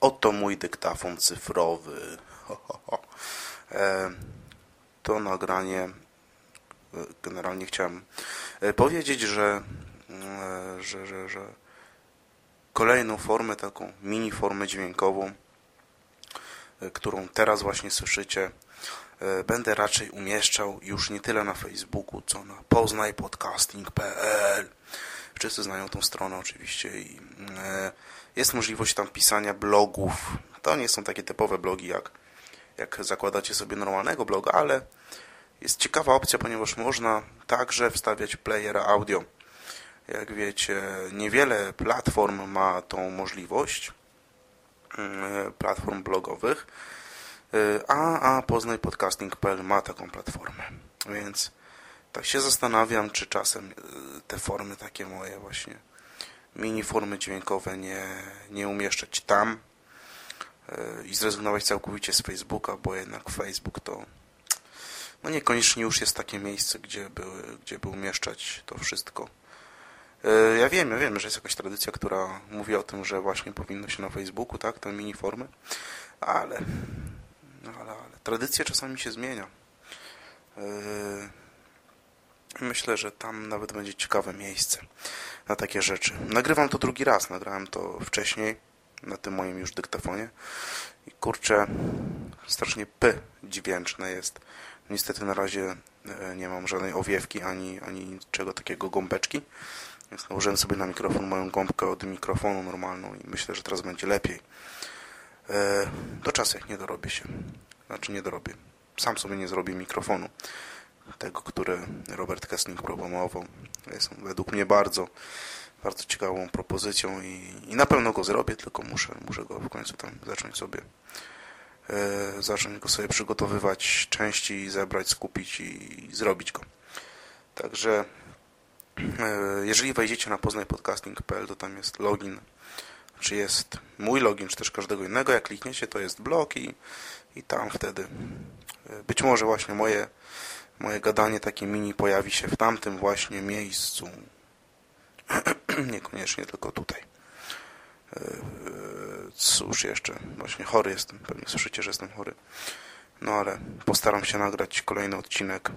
Oto mój dyktafon cyfrowy. Ho, ho, ho. E, to nagranie e, generalnie chciałem e, powiedzieć, że, e, że, że, że kolejną formę, taką mini formę dźwiękową, którą teraz właśnie słyszycie, będę raczej umieszczał już nie tyle na Facebooku, co na poznajpodcasting.pl. Wszyscy znają tą stronę oczywiście i e, jest możliwość tam pisania blogów. To nie są takie typowe blogi, jak, jak zakładacie sobie normalnego bloga, ale jest ciekawa opcja, ponieważ można także wstawiać playera audio. Jak wiecie, niewiele platform ma tą możliwość, mm, platform blogowych, y, a, a poznajpodcasting.pl ma taką platformę. Więc tak się zastanawiam, czy czasem y, te formy takie moje właśnie mini formy dźwiękowe nie, nie umieszczać tam y, i zrezygnować całkowicie z Facebooka, bo jednak Facebook to no niekoniecznie już jest takie miejsce, gdzie by, gdzie by umieszczać to wszystko. Y, Ja wiem, ja wiem, że jest jakaś tradycja, która mówi o tym, że właśnie powinno się na Facebooku, tak, te mini formy, ale, no ale, ale tradycja czasami się zmienia. Myślę, że tam nawet będzie ciekawe miejsce na takie rzeczy. Nagrywam to drugi raz, nagrałem to wcześniej na tym moim już dyktafonie i kurczę, strasznie p dźwięczne jest. Niestety na razie e, nie mam żadnej owiewki ani, ani niczego takiego gąbeczki, więc nałożyłem sobie na mikrofon moją gąbkę od mikrofonu normalną i myślę, że teraz będzie lepiej. E, Do czasu jak nie dorobię się. Znaczy nie dorobię. Sam sobie nie zrobię mikrofonu tego, który Robert Kessling proponował. Jest on według mnie bardzo, bardzo ciekawą propozycją i, i na pewno go zrobię, tylko muszę, muszę go w końcu tam zacząć sobie e, zacząć go sobie przygotowywać części, zebrać, skupić i, zrobić go. Także e, jeżeli wejdziecie na poznajpodcasting.pl, to tam jest login, czy jest mój login, czy też każdego innego. Jak klikniecie, to jest blog i, i tam wtedy e, być może właśnie moje moje gadanie takie mini pojawi się w tamtym właśnie miejscu. Niekoniecznie tylko tutaj. Eee, Cóż jeszcze, właśnie chory jestem, pewnie słyszycie, że jestem chory. No ale postaram się nagrać kolejny odcinek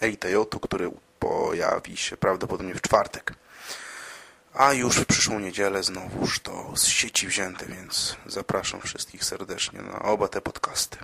EITJ-u, który pojawi się prawdopodobnie w czwartek. A już w przyszłą niedzielę znowuż to z sieci wzięte, więc zapraszam wszystkich serdecznie na oba te podcasty.